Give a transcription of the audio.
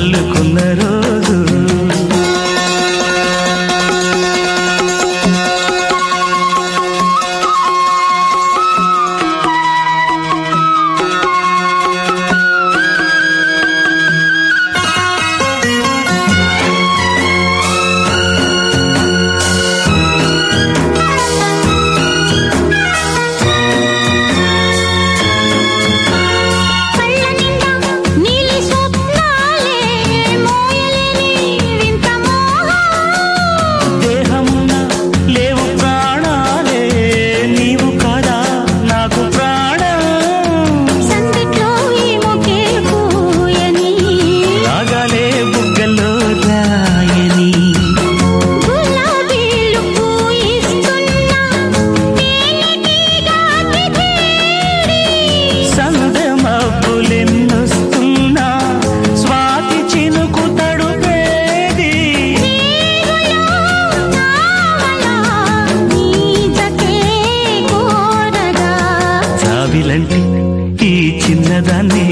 చల్లుకున్న రోజు. ఆవిలంటి ఈ చిన్నదాన్ని